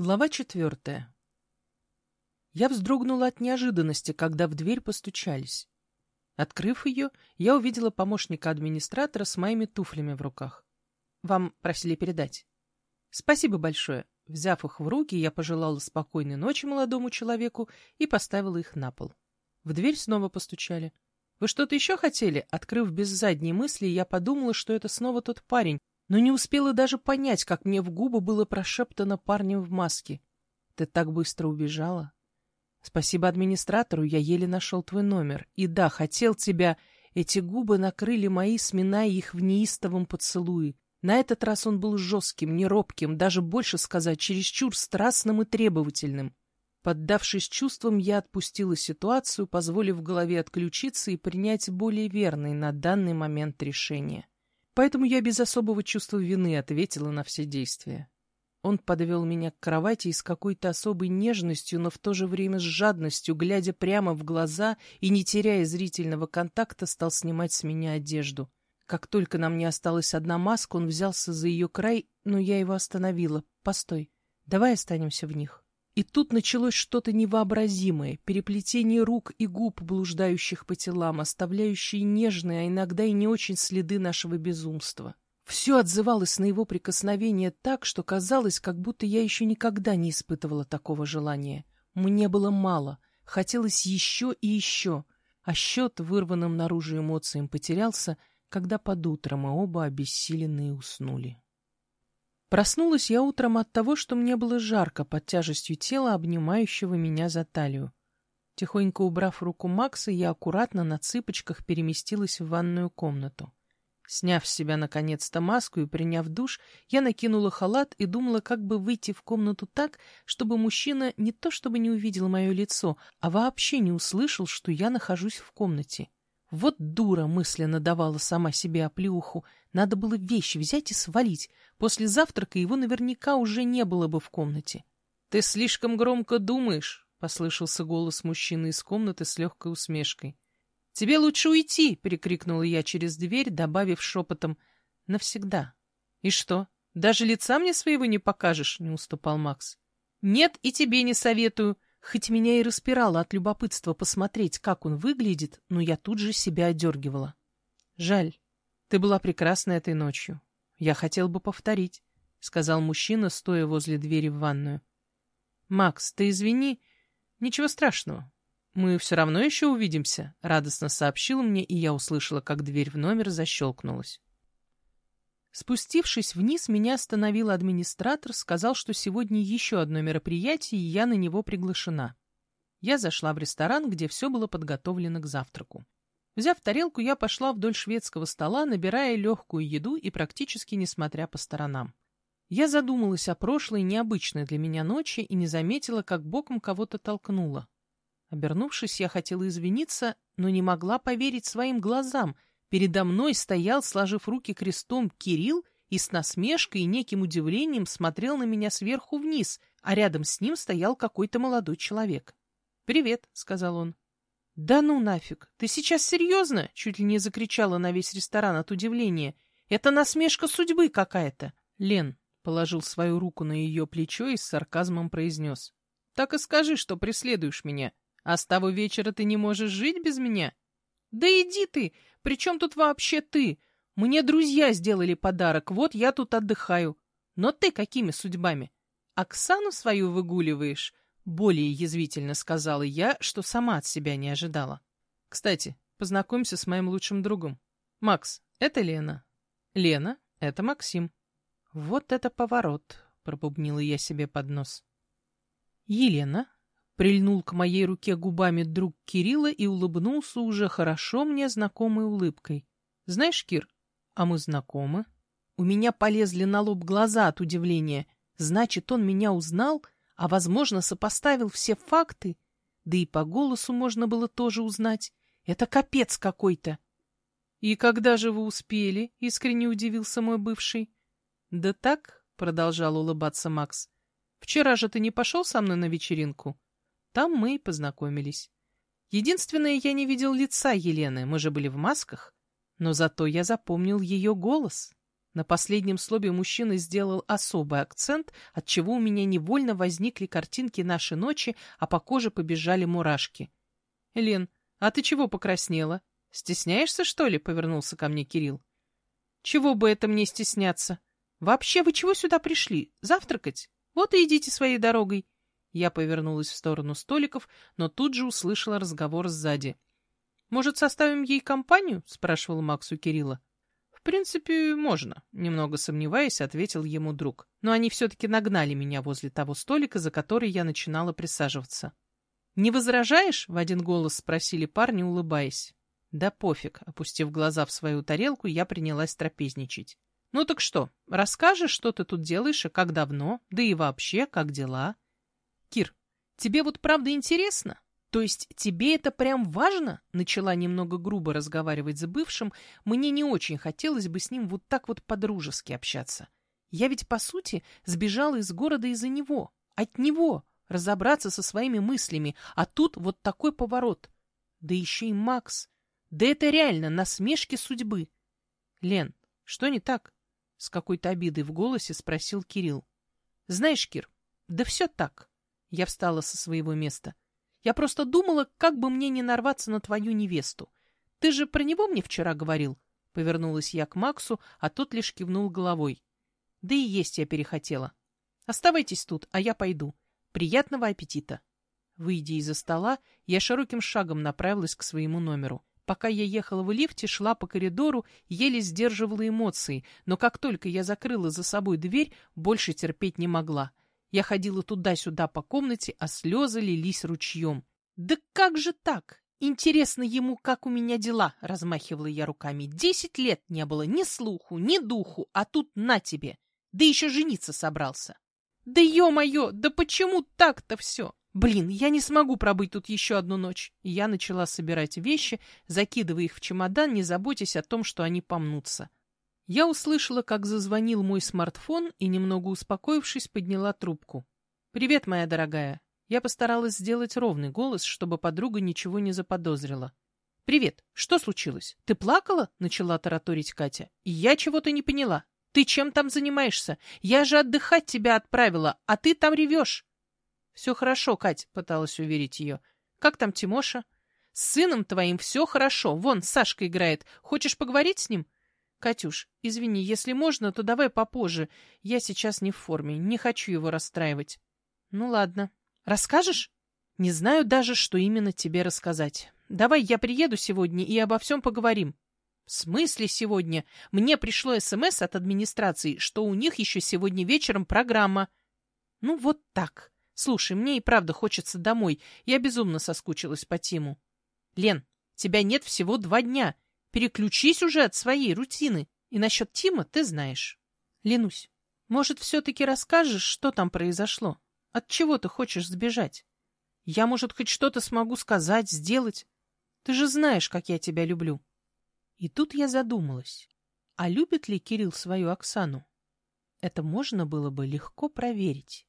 Глава четвертая. Я вздрогнула от неожиданности, когда в дверь постучались. Открыв ее, я увидела помощника администратора с моими туфлями в руках. Вам просили передать. Спасибо большое. Взяв их в руки, я пожелала спокойной ночи молодому человеку и поставила их на пол. В дверь снова постучали. Вы что-то еще хотели? Открыв без задней мысли, я подумала, что это снова тот парень, но не успела даже понять, как мне в губы было прошептано парнем в маске. Ты так быстро убежала. Спасибо администратору, я еле нашел твой номер. И да, хотел тебя... Эти губы накрыли мои, сминая их в неистовом поцелуе. На этот раз он был жестким, неробким, даже больше сказать, чересчур страстным и требовательным. Поддавшись чувствам, я отпустила ситуацию, позволив голове отключиться и принять более верное на данный момент решение. Поэтому я без особого чувства вины ответила на все действия. Он подвел меня к кровати и с какой-то особой нежностью, но в то же время с жадностью, глядя прямо в глаза и не теряя зрительного контакта, стал снимать с меня одежду. Как только на мне осталась одна маска, он взялся за ее край, но я его остановила. «Постой, давай останемся в них». И тут началось что-то невообразимое, переплетение рук и губ, блуждающих по телам, оставляющие нежные, а иногда и не очень следы нашего безумства. Все отзывалось на его прикосновение так, что казалось, как будто я еще никогда не испытывала такого желания. Мне было мало, хотелось еще и еще, а счет вырванным наружу эмоциям потерялся, когда под утро мы оба обессиленные уснули. Проснулась я утром от того, что мне было жарко под тяжестью тела, обнимающего меня за талию. Тихонько убрав руку Макса, я аккуратно на цыпочках переместилась в ванную комнату. Сняв с себя наконец-то маску и приняв душ, я накинула халат и думала, как бы выйти в комнату так, чтобы мужчина не то чтобы не увидел мое лицо, а вообще не услышал, что я нахожусь в комнате. Вот дура мысленно давала сама себе оплеуху. Надо было вещи взять и свалить. После завтрака его наверняка уже не было бы в комнате. — Ты слишком громко думаешь, — послышался голос мужчины из комнаты с легкой усмешкой. — Тебе лучше уйти, — перекрикнула я через дверь, добавив шепотом. — Навсегда. — И что, даже лица мне своего не покажешь? — не уступал Макс. — Нет, и тебе не советую. Хоть меня и распирало от любопытства посмотреть, как он выглядит, но я тут же себя одергивала. — Жаль, ты была прекрасна этой ночью. Я хотел бы повторить, — сказал мужчина, стоя возле двери в ванную. — Макс, ты извини. Ничего страшного. Мы все равно еще увидимся, — радостно сообщил мне, и я услышала, как дверь в номер защелкнулась. Спустившись вниз, меня остановил администратор, сказал, что сегодня еще одно мероприятие, и я на него приглашена. Я зашла в ресторан, где все было подготовлено к завтраку. Взяв тарелку, я пошла вдоль шведского стола, набирая легкую еду и практически не смотря по сторонам. Я задумалась о прошлой необычной для меня ночи и не заметила, как боком кого-то толкнула. Обернувшись, я хотела извиниться, но не могла поверить своим глазам. Передо мной стоял, сложив руки крестом, Кирилл и с насмешкой и неким удивлением смотрел на меня сверху вниз, а рядом с ним стоял какой-то молодой человек. «Привет», — сказал он. «Да ну нафиг! Ты сейчас серьезно?» — чуть ли не закричала на весь ресторан от удивления. «Это насмешка судьбы какая-то!» Лен положил свою руку на ее плечо и с сарказмом произнес. «Так и скажи, что преследуешь меня. А с того вечера ты не можешь жить без меня?» «Да иди ты! При чем тут вообще ты? Мне друзья сделали подарок, вот я тут отдыхаю. Но ты какими судьбами? Оксану свою выгуливаешь?» Более язвительно сказала я, что сама от себя не ожидала. Кстати, познакомься с моим лучшим другом. Макс, это Лена. Лена, это Максим. Вот это поворот, пробубнила я себе под нос. Елена прильнул к моей руке губами друг Кирилла и улыбнулся уже хорошо мне знакомой улыбкой. Знаешь, Кир, а мы знакомы? У меня полезли на лоб глаза от удивления. Значит, он меня узнал — а, возможно, сопоставил все факты, да и по голосу можно было тоже узнать. Это капец какой-то. — И когда же вы успели? — искренне удивился мой бывший. — Да так, — продолжал улыбаться Макс. — Вчера же ты не пошел со мной на вечеринку? Там мы и познакомились. Единственное, я не видел лица Елены, мы же были в масках. Но зато я запомнил ее голос. На последнем слове мужчина сделал особый акцент, от чего у меня невольно возникли картинки нашей ночи, а по коже побежали мурашки. — Лен, а ты чего покраснела? Стесняешься, что ли? — повернулся ко мне Кирилл. — Чего бы это мне стесняться? Вообще, вы чего сюда пришли? Завтракать? Вот и идите своей дорогой. Я повернулась в сторону столиков, но тут же услышала разговор сзади. — Может, составим ей компанию? — спрашивал Макс у Кирилла. — В принципе, можно, — немного сомневаясь, ответил ему друг. Но они все-таки нагнали меня возле того столика, за который я начинала присаживаться. — Не возражаешь? — в один голос спросили парни, улыбаясь. — Да пофиг, — опустив глаза в свою тарелку, я принялась трапезничать. — Ну так что, расскажешь, что ты тут делаешь и как давно, да и вообще, как дела? — Кир, тебе вот правда интересно? То есть тебе это прям важно? Начала немного грубо разговаривать с бывшим. Мне не очень хотелось бы с ним вот так вот по-дружески общаться. Я ведь, по сути, сбежала из города из-за него. От него. Разобраться со своими мыслями. А тут вот такой поворот. Да еще и Макс. Да это реально насмешки судьбы. Лен, что не так? С какой-то обидой в голосе спросил Кирилл. Знаешь, Кир, да все так. Я встала со своего места. Я просто думала, как бы мне не нарваться на твою невесту. Ты же про него мне вчера говорил. Повернулась я к Максу, а тот лишь кивнул головой. Да и есть я перехотела. Оставайтесь тут, а я пойду. Приятного аппетита. Выйдя из-за стола, я широким шагом направилась к своему номеру. Пока я ехала в лифте, шла по коридору, еле сдерживала эмоции, но как только я закрыла за собой дверь, больше терпеть не могла. Я ходила туда-сюда по комнате, а слезы лились ручьем. «Да как же так? Интересно ему, как у меня дела?» — размахивала я руками. «Десять лет не было ни слуху, ни духу, а тут на тебе! Да еще жениться собрался!» «Да ё-моё, да почему так-то все?» «Блин, я не смогу пробыть тут еще одну ночь!» Я начала собирать вещи, закидывая их в чемодан, не заботясь о том, что они помнутся. Я услышала, как зазвонил мой смартфон и, немного успокоившись, подняла трубку. «Привет, моя дорогая». Я постаралась сделать ровный голос, чтобы подруга ничего не заподозрила. «Привет. Что случилось? Ты плакала?» — начала тараторить Катя. «И я чего-то не поняла. Ты чем там занимаешься? Я же отдыхать тебя отправила, а ты там ревешь». «Все хорошо, Кать», — пыталась уверить ее. «Как там Тимоша?» «С сыном твоим все хорошо. Вон, Сашка играет. Хочешь поговорить с ним?» «Катюш, извини, если можно, то давай попозже. Я сейчас не в форме, не хочу его расстраивать». «Ну ладно. Расскажешь?» «Не знаю даже, что именно тебе рассказать. Давай я приеду сегодня и обо всем поговорим». «В смысле сегодня? Мне пришло СМС от администрации, что у них еще сегодня вечером программа». «Ну вот так. Слушай, мне и правда хочется домой. Я безумно соскучилась по Тиму». «Лен, тебя нет всего два дня». Переключись уже от своей рутины. И насчет Тима ты знаешь. Ленусь, может, все-таки расскажешь, что там произошло? От чего ты хочешь сбежать? Я, может, хоть что-то смогу сказать, сделать. Ты же знаешь, как я тебя люблю. И тут я задумалась, а любит ли Кирилл свою Оксану? Это можно было бы легко проверить.